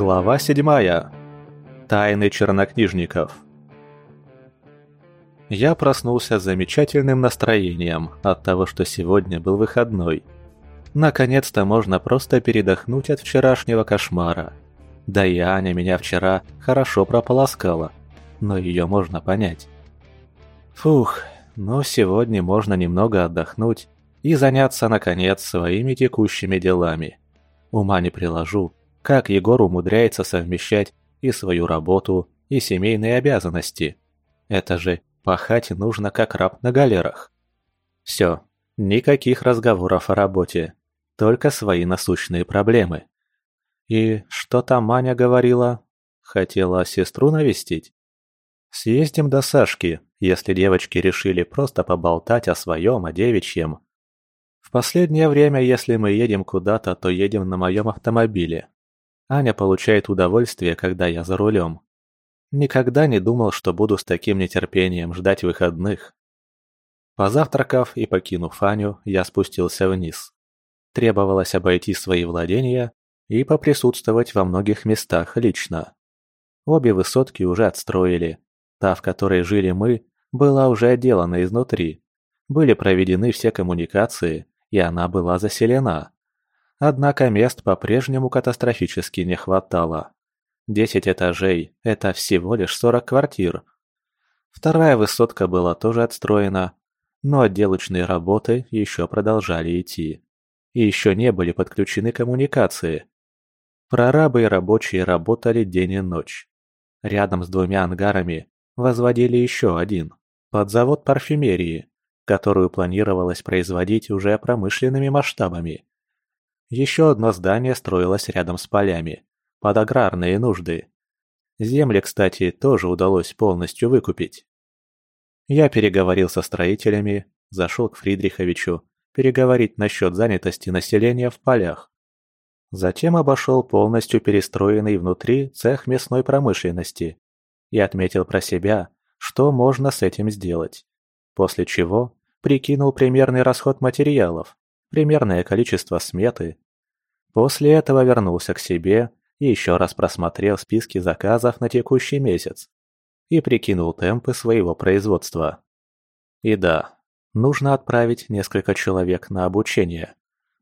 Глава седьмая. Тайны чернокнижников. Я проснулся с замечательным настроением от того, что сегодня был выходной. Наконец-то можно просто передохнуть от вчерашнего кошмара. Да и Аня меня вчера хорошо прополоскала, но ее можно понять. Фух, но сегодня можно немного отдохнуть и заняться, наконец, своими текущими делами. Ума не приложу, как Егор умудряется совмещать и свою работу, и семейные обязанности. Это же пахать нужно как раб на галерах. Все, никаких разговоров о работе, только свои насущные проблемы. И что там Маня говорила? Хотела сестру навестить? Съездим до Сашки, если девочки решили просто поболтать о своем, о девичьем. В последнее время, если мы едем куда-то, то едем на моем автомобиле. Аня получает удовольствие, когда я за рулем. Никогда не думал, что буду с таким нетерпением ждать выходных. Позавтракав и покинув Аню, я спустился вниз. Требовалось обойти свои владения и поприсутствовать во многих местах лично. Обе высотки уже отстроили. Та, в которой жили мы, была уже отделана изнутри. Были проведены все коммуникации, и она была заселена. Однако мест по-прежнему катастрофически не хватало. Десять этажей – это всего лишь сорок квартир. Вторая высотка была тоже отстроена, но отделочные работы еще продолжали идти. И еще не были подключены коммуникации. Прорабы и рабочие работали день и ночь. Рядом с двумя ангарами возводили еще один, под завод парфюмерии которую планировалось производить уже промышленными масштабами. Еще одно здание строилось рядом с полями, под аграрные нужды. Земли, кстати, тоже удалось полностью выкупить. Я переговорил со строителями, зашел к Фридриховичу переговорить насчет занятости населения в полях. Затем обошел полностью перестроенный внутри цех мясной промышленности и отметил про себя, что можно с этим сделать. После чего прикинул примерный расход материалов, примерное количество сметы. После этого вернулся к себе и еще раз просмотрел списки заказов на текущий месяц и прикинул темпы своего производства. И да, нужно отправить несколько человек на обучение.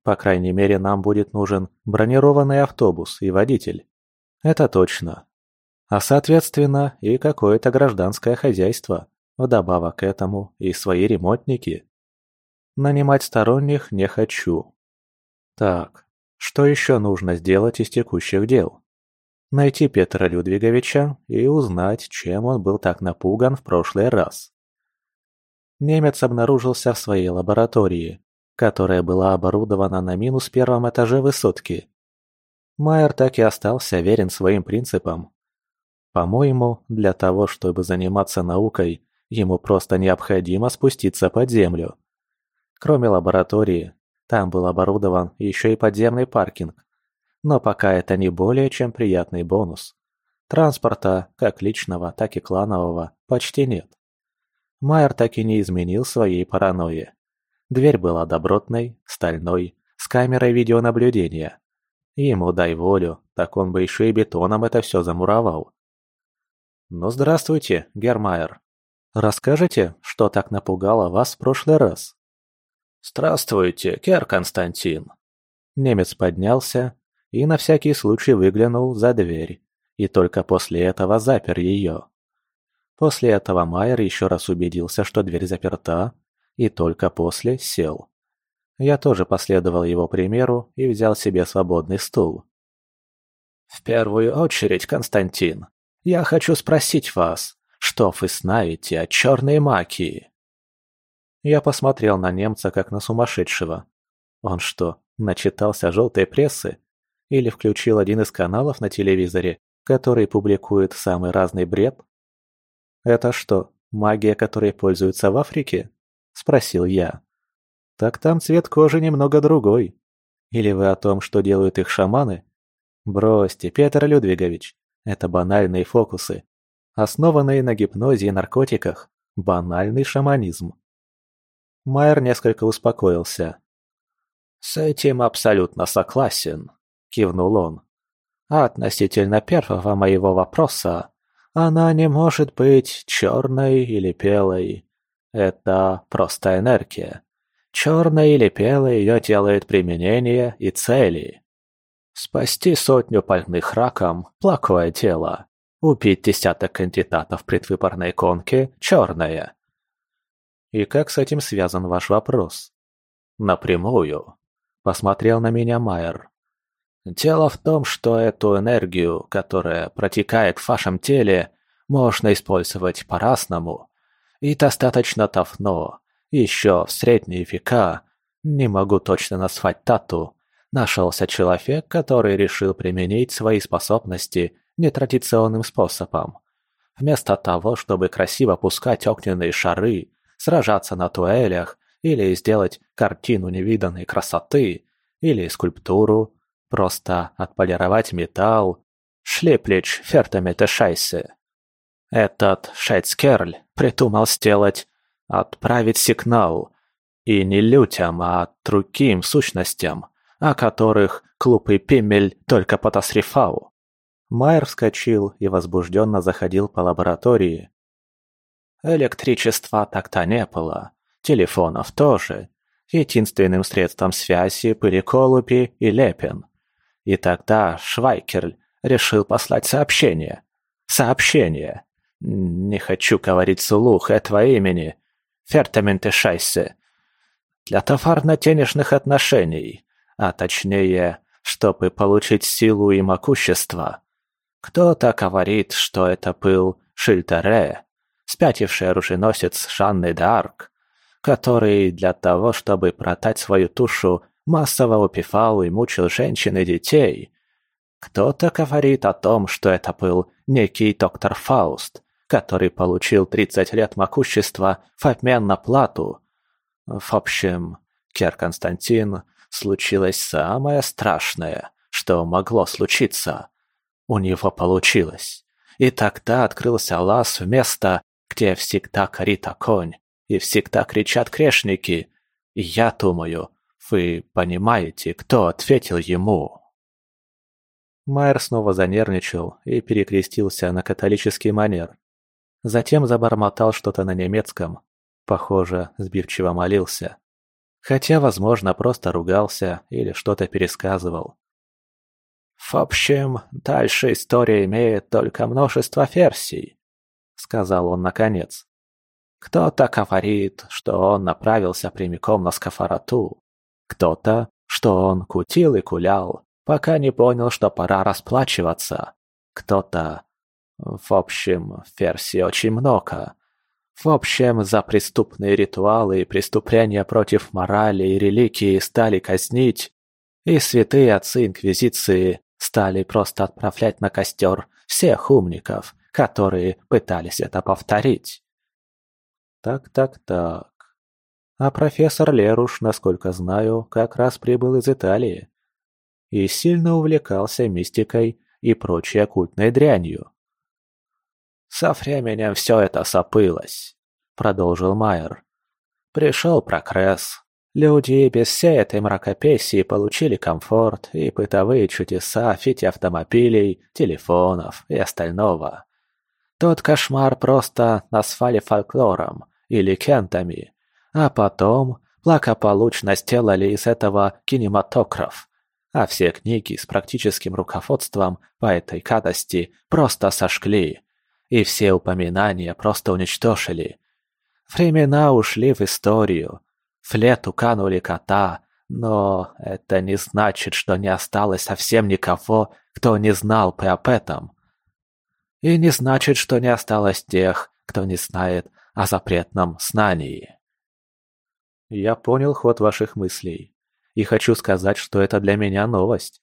По крайней мере, нам будет нужен бронированный автобус и водитель. Это точно. А соответственно и какое-то гражданское хозяйство, Вдобавок к этому и свои ремонтники. Нанимать сторонних не хочу. Так, что еще нужно сделать из текущих дел? Найти Петра Людвиговича и узнать, чем он был так напуган в прошлый раз. Немец обнаружился в своей лаборатории, которая была оборудована на минус первом этаже высотки. Майер так и остался верен своим принципам. По-моему, для того, чтобы заниматься наукой, Ему просто необходимо спуститься под землю. Кроме лаборатории, там был оборудован еще и подземный паркинг. Но пока это не более чем приятный бонус. Транспорта, как личного, так и кланового, почти нет. Майер так и не изменил своей паранойи. Дверь была добротной, стальной, с камерой видеонаблюдения. Ему дай волю, так он бы еще и бетоном это все замуровал. «Ну здравствуйте, Гермайер», Расскажете, что так напугало вас в прошлый раз?» «Здравствуйте, Кер Константин!» Немец поднялся и на всякий случай выглянул за дверь, и только после этого запер ее. После этого Майер еще раз убедился, что дверь заперта, и только после сел. Я тоже последовал его примеру и взял себе свободный стул. «В первую очередь, Константин, я хочу спросить вас, что вы знаете о черной магии?» Я посмотрел на немца, как на сумасшедшего. Он что, начитался желтой прессы? Или включил один из каналов на телевизоре, который публикует самый разный бред? «Это что, магия, которой пользуются в Африке?» – спросил я. «Так там цвет кожи немного другой. Или вы о том, что делают их шаманы?» «Бросьте, Петр Людвигович, это банальные фокусы, основанные на гипнозе и наркотиках, банальный шаманизм. Майер несколько успокоился. «С этим абсолютно согласен», — кивнул он. А относительно первого моего вопроса, она не может быть черной или белой. Это просто энергия. Черной или белой ее делает применение и цели. Спасти сотню больных раком – плохое дело. Убить десяток кандидатов предвыборной конки – черное. И как с этим связан ваш вопрос? Напрямую. Посмотрел на меня Майер. Дело в том, что эту энергию, которая протекает в вашем теле, можно использовать по-разному. И достаточно давно, еще в средние века, не могу точно назвать тату, нашелся человек, который решил применить свои способности нетрадиционным способом. Вместо того, чтобы красиво пускать огненные шары, сражаться на туэлях или сделать картину невиданной красоты, или скульптуру, Просто отполировать металл. Шлиплич фертамете шайсе. Этот Шайцкерль придумал сделать «отправить сигнал». И не людям, а другим сущностям, о которых клуб и Пиммель только подозревал. Майер вскочил и возбужденно заходил по лаборатории. Электричества так-то не было, телефонов тоже. Единственным средством связи были колуби и лепен. И тогда Швайкерль решил послать сообщение. Сообщение. Не хочу говорить слух этого имени. Фертаменте Шайсе. Для товарно-денежных отношений, а точнее, чтобы получить силу и могущество. Кто-то говорит, что это был Шильтере, спятивший оруженосец Жанны д'Арк, который для того, чтобы продать свою тушу, массово упивал и мучил женщин и детей. Кто-то говорит о том, что это был некий доктор Фауст, который получил 30 лет могущества в обмен на плату. В общем, Кер Константин, случилось самое страшное, что могло случиться. У него получилось. И тогда открылся лаз в место, где всегда корит огонь, и всегда кричат крешники. И я думаю, вы понимаете, кто ответил ему?» Майер снова занервничал и перекрестился на католический манер. Затем забормотал что-то на немецком. Похоже, сбивчиво молился. Хотя, возможно, просто ругался или что-то пересказывал. «В общем, дальше история имеет только множество версий», — сказал он наконец. «Кто-то говорит, что он направился прямиком на Скафарату, кто-то, что он кутил и кулял, пока не понял, что пора расплачиваться. Кто-то... В общем, версий очень много. В общем, за преступные ритуалы и преступления против морали и религии стали казнить, и святые отцы Инквизиции стали просто отправлять на костер всех умников, которые пытались это повторить. Так-так-так. А профессор Леруш, насколько знаю, как раз прибыл из Италии. И сильно увлекался мистикой и прочей оккультной дрянью. «Со временем все это сопылось», — продолжил Майер. «Пришел прогресс. Люди без всей этой мракопесии получили комфорт и бытовые чудеса в автомобилей, телефонов и остального. Тот кошмар просто назвали фольклором или кентами, а потом благополучно сделали из этого кинематограф. А все книги с практическим руководством по этой кадости просто сожгли. И все упоминания просто уничтожили. Времена ушли в историю. В лету канули кота, но это не значит, что не осталось совсем никого, кто не знал бы об этом. И не значит, что не осталось тех, кто не знает о запретном знании. Я понял ход ваших мыслей. И хочу сказать, что это для меня новость.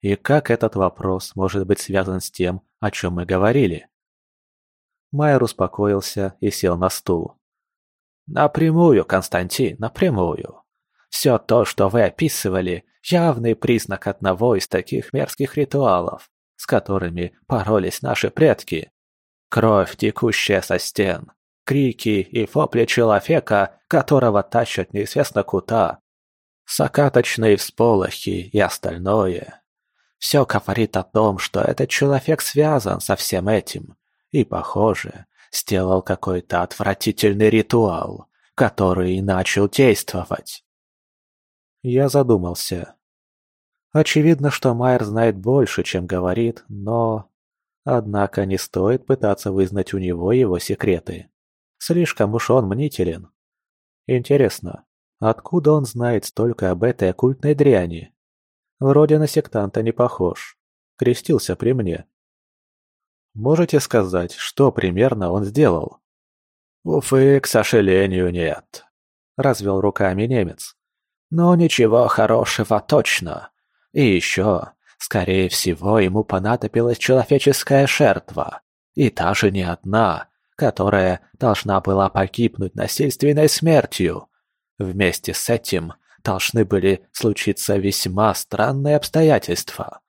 И как этот вопрос может быть связан с тем, о чем мы говорили? Майер успокоился и сел на стул. «Напрямую, Константин, напрямую. Все то, что вы описывали, явный признак одного из таких мерзких ритуалов, с которыми боролись наши предки. Кровь, текущая со стен, крики и вопли человека, которого тащат неизвестно куда, закаточные всполохи и остальное. Все говорит о том, что этот человек связан со всем этим. И, похоже, сделал какой-то отвратительный ритуал, который начал действовать. Я задумался. Очевидно, что Майер знает больше, чем говорит, но... Однако не стоит пытаться вызнать у него его секреты. Слишком уж он мнителен. Интересно, откуда он знает столько об этой оккультной дряни? Вроде на сектанта не похож. Крестился при мне. Можете сказать, что примерно он сделал? «Уфы, к сожалению, нет», — развел руками немец. «Но ничего хорошего точно. И еще, скорее всего, ему понадобилась человеческая жертва. И та же не одна, которая должна была погибнуть насильственной смертью. Вместе с этим должны были случиться весьма странные обстоятельства.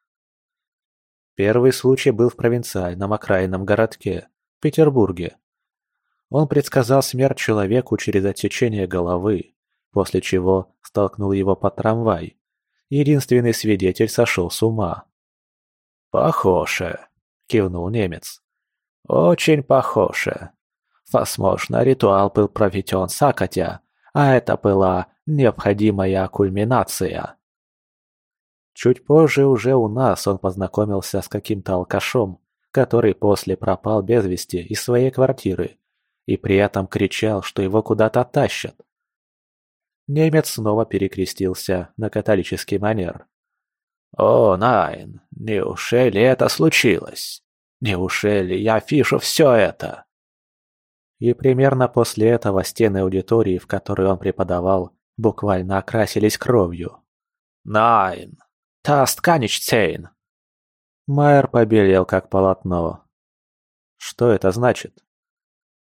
Первый случай был в провинциальном окраинном городке, Петербурге. Он предсказал смерть человеку через отсечение головы, после чего столкнул его под трамвай. Единственный свидетель сошел с ума. «Похоже», — кивнул немец. «Очень похоже. Возможно, ритуал был проведен сакотя, а это была необходимая кульминация». Чуть позже уже у нас он познакомился с каким-то алкашом, который после пропал без вести из своей квартиры и при этом кричал, что его куда-то тащат. Немец снова перекрестился на католический манер. «O, nein, неужели это случилось? Неужели я вижу все это?» И примерно после этого стены аудитории, в которой он преподавал, буквально окрасились кровью. «Nein, das kann nicht sein!» Майер побелел, как полотно. «Что это значит?»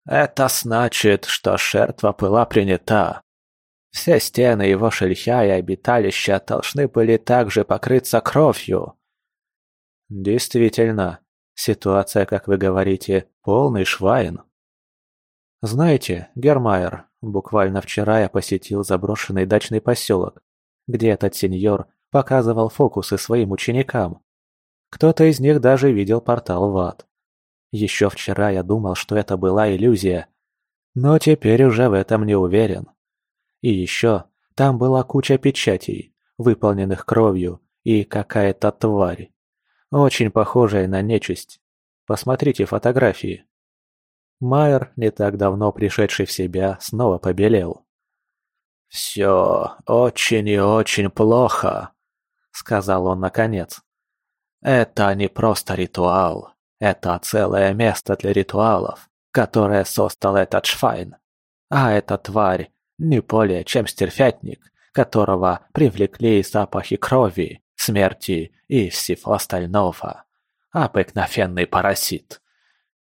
«Это значит, что жертва была принята. Все стены его шелья и обиталища должны были также покрыться кровью». «Действительно, ситуация, как вы говорите, полный швайн». «Знаете, Гермайер, буквально вчера я посетил заброшенный дачный поселок, где этот сеньор показывал фокусы своим ученикам. Кто-то из них даже видел портал в ад. Еще вчера я думал, что это была иллюзия, но теперь уже в этом не уверен. И еще там была куча печатей, выполненных кровью, и какая-то тварь. Очень похожая на нечисть. Посмотрите фотографии. Майер, не так давно пришедший в себя, снова побелел. «Все очень и очень плохо», сказал он наконец. «Это не просто ритуал. Это целое место для ритуалов, которое создал этот Швайн. А эта тварь не более чем стерфятник, которого привлекли запахи крови, смерти и всего остального. Обыкновенный паразит.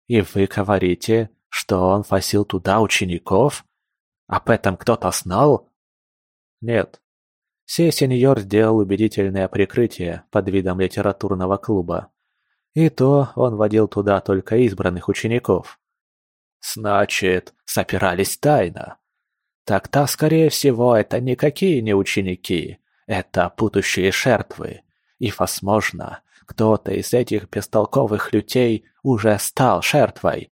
И вы говорите, что он возил туда учеников? Об этом кто-то знал? Нет, Сей сеньор сделал убедительное прикрытие под видом литературного клуба. И то он водил туда только избранных учеников. «Значит, сопирались тайно. Так-то, скорее всего, это никакие не ученики, это будущие жертвы. И, возможно, кто-то из этих бестолковых людей уже стал жертвой.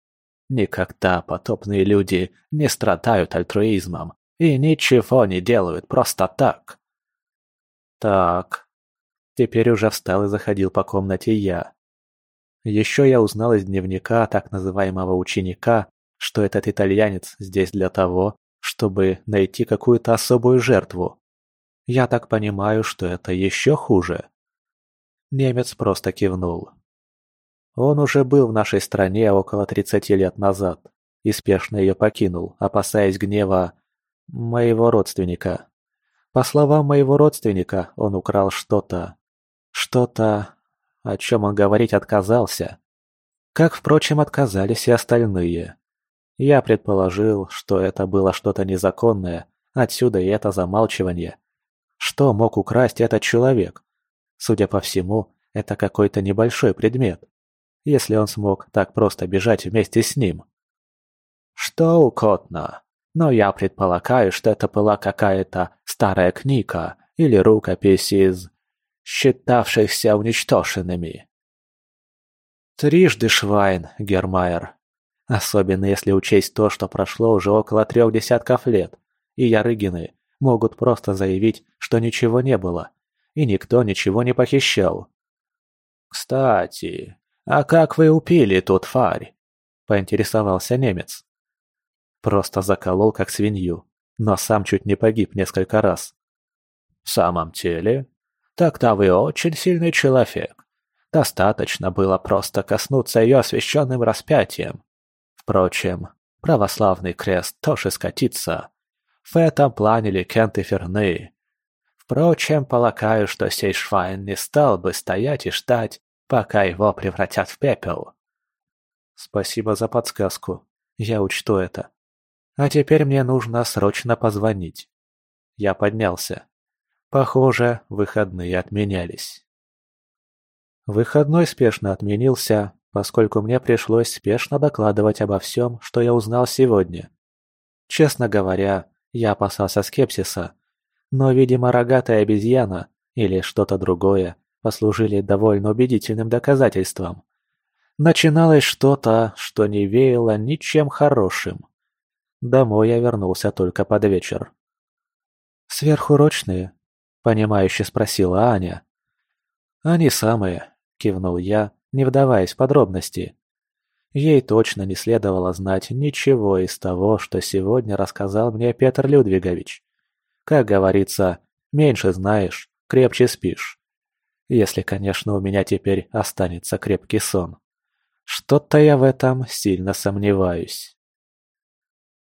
Никогда потопные люди не страдают альтруизмом и ничего не делают просто так. Так. Теперь уже встал и заходил по комнате я. Еще я узнал из дневника так называемого ученика, что этот итальянец здесь для того, чтобы найти какую-то особую жертву. Я так понимаю, что это еще хуже. Немец просто кивнул. Он уже был в нашей стране около 30 лет назад и спешно ее покинул, опасаясь гнева моего родственника. По словам моего родственника, он украл что-то. Что-то, о чем он говорить отказался. Как, впрочем, отказались и остальные. Я предположил, что это было что-то незаконное, отсюда и это замалчивание. Что мог украсть этот человек? Судя по всему, это какой-то небольшой предмет. Если он смог так просто бежать вместе с ним. «Что угодно», но я предполагаю, что это была какая-то старая книга или рукопись из... считавшихся уничтоженными. Трижды Швайн, Гермайер. Особенно если учесть то, что прошло уже около трех десятков лет, и Ярыгины могут просто заявить, что ничего не было, и никто ничего не похищал. «Кстати, а как вы упили тот фарь?» – поинтересовался немец. Просто заколол, как свинью, но сам чуть не погиб несколько раз. «В самом деле? Тогда вы очень сильный человек. Достаточно было просто коснуться ее освященным распятием. Впрочем, православный крест тоже скатится. В этом плане легенды верны. Впрочем, полагаю, что сей Швайн не стал бы стоять и ждать, пока его превратят в пепел. Спасибо за подсказку. Я учту это. А теперь мне нужно срочно позвонить. Я поднялся. Похоже, выходные отменялись. Выходной спешно отменился, поскольку мне пришлось спешно докладывать обо всем, что я узнал сегодня. Честно говоря, я опасался скепсиса, но, видимо, рогатая обезьяна или что-то другое послужили довольно убедительным доказательством. Начиналось что-то, что не веяло ничем хорошим. Домой я вернулся только под вечер. «Сверхурочные?» — понимающе спросила Аня. «Они самые», кивнул я, не вдаваясь в подробности. Ей точно не следовало знать ничего из того, что сегодня рассказал мне Петр Людвигович. Как говорится, меньше знаешь, крепче спишь. Если, конечно, у меня теперь останется крепкий сон. Что-то я в этом сильно сомневаюсь.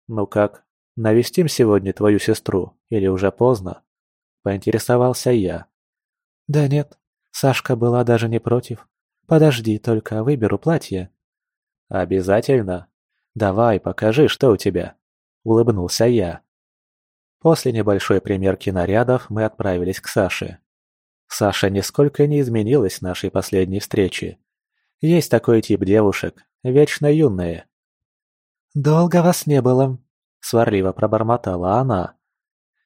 «Ну как, навестим сегодня твою сестру, или уже поздно?» – поинтересовался я. «Да нет, Сашка была даже не против. «Подожди, только выберу платье». «Обязательно? Давай, покажи, что у тебя», — улыбнулся я. После небольшой примерки нарядов мы отправились к Саше. Саша нисколько не изменилась с нашей последней встречи. Есть такой тип девушек, вечно юные. «Долго вас не было», — сварливо пробормотала она.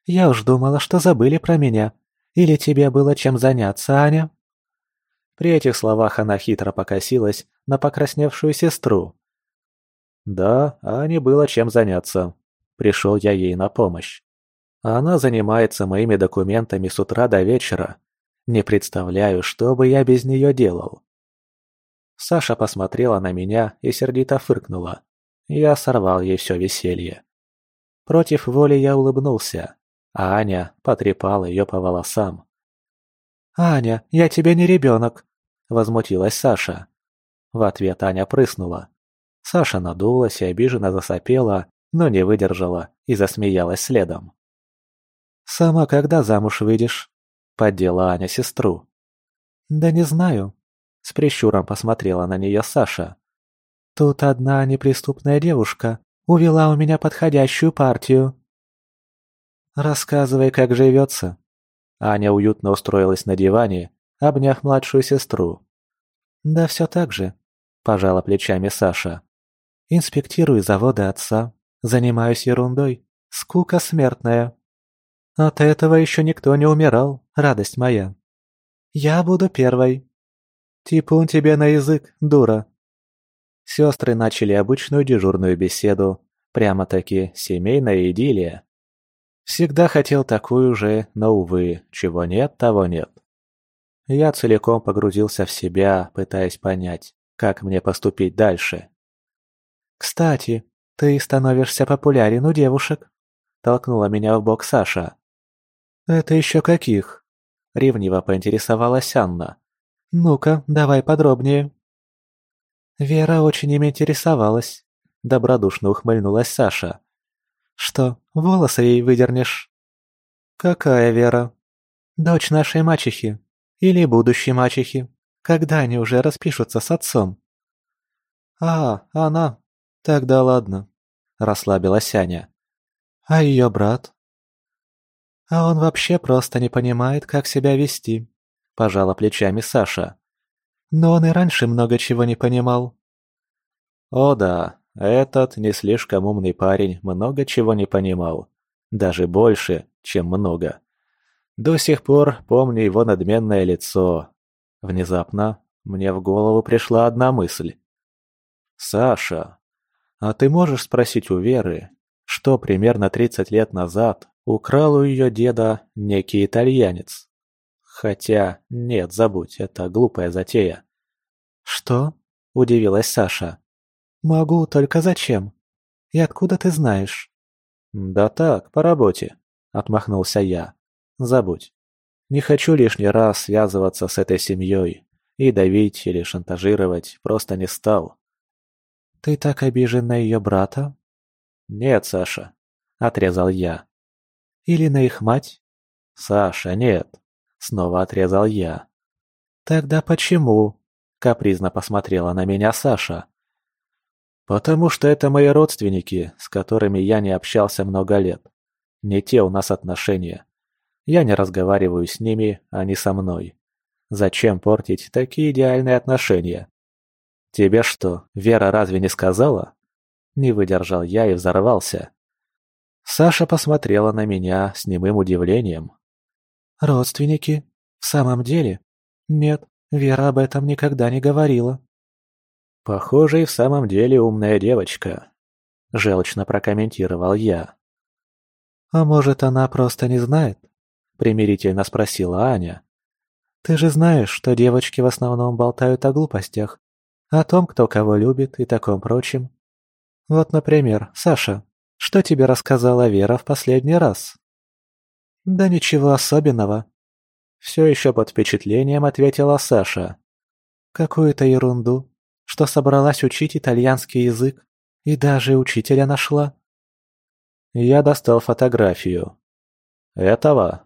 «Я уж думала, что забыли про меня. Или тебе было чем заняться, Аня?» При этих словах она хитро покосилась на покрасневшую сестру. Да, а не было чем заняться. Пришел я ей на помощь. Она занимается моими документами с утра до вечера. Не представляю, что бы я без нее делал. Саша посмотрела на меня и сердито фыркнула. Я сорвал ей все веселье. Против воли я улыбнулся, а Аня потрепала ее по волосам. «Аня, я тебе не ребенок!» – возмутилась Саша. В ответ Аня прыснула. Саша надулась и обиженно засопела, но не выдержала и засмеялась следом. «Сама когда замуж выйдешь?» – поддела Аня сестру. «Да не знаю», – с прищуром посмотрела на нее Саша. «Тут одна неприступная девушка увела у меня подходящую партию». «Рассказывай, как живется», Аня уютно устроилась на диване, обняв младшую сестру. «Да все так же», – пожала плечами Саша. «Инспектирую заводы отца, занимаюсь ерундой, скука смертная. От этого еще никто не умирал, радость моя. Я буду первой. Типун тебе на язык, дура». Сестры начали обычную дежурную беседу, прямо-таки семейная идиллия. Всегда хотел такую же, но, увы, чего нет, того нет. Я целиком погрузился в себя, пытаясь понять, как мне поступить дальше. «Кстати, ты становишься популярен у девушек», — толкнула меня в бок Саша. «Это еще каких?» — ревниво поинтересовалась Анна. «Ну-ка, давай подробнее». Вера очень им интересовалась. Добродушно ухмыльнулась Саша. «Что, волосы ей выдернешь?» «Какая Вера?» «Дочь нашей мачехи. Или будущей мачехи. Когда они уже распишутся с отцом?» «А, она. Тогда ладно», — расслабилась Аня. «А ее брат?» «А он вообще просто не понимает, как себя вести», — пожала плечами Саша. «Но он и раньше много чего не понимал». «О да, этот не слишком умный парень много чего не понимал. Даже больше, чем много. До сих пор помню его надменное лицо. Внезапно мне в голову пришла одна мысль. «Саша, а ты можешь спросить у Веры, что примерно 30 лет назад украл у ее деда некий итальянец?» Хотя, нет, забудь, это глупая затея. «Что?» – удивилась Саша. «Могу, только зачем? И откуда ты знаешь?» «Да так, по работе», – отмахнулся я. «Забудь. Не хочу лишний раз связываться с этой семьей и давить или шантажировать просто не стал». «Ты так обижен на ее брата?» «Нет, Саша», – отрезал я. «Или на их мать?» «Саша, нет», – снова отрезал я. «Тогда почему?» – капризно посмотрела на меня Саша. «Потому что это мои родственники, с которыми я не общался много лет. Не те у нас отношения. Я не разговариваю с ними, они со мной. Зачем портить такие идеальные отношения? Тебе что, Вера разве не сказала?» Не выдержал я и взорвался. Саша посмотрела на меня с немым удивлением. «Родственники? В самом деле? Нет, Вера об этом никогда не говорила». «Похоже, и в самом деле умная девочка», — желчно прокомментировал я. «А может, она просто не знает?» — примирительно спросила Аня. «Ты же знаешь, что девочки в основном болтают о глупостях, о том, кто кого любит и таком прочем. Вот, например, Саша, что тебе рассказала Вера в последний раз?» «Да ничего особенного», — все еще под впечатлением ответила Саша. «Какую-то ерунду что собралась учить итальянский язык и даже учителя нашла. Я достал фотографию. Этого?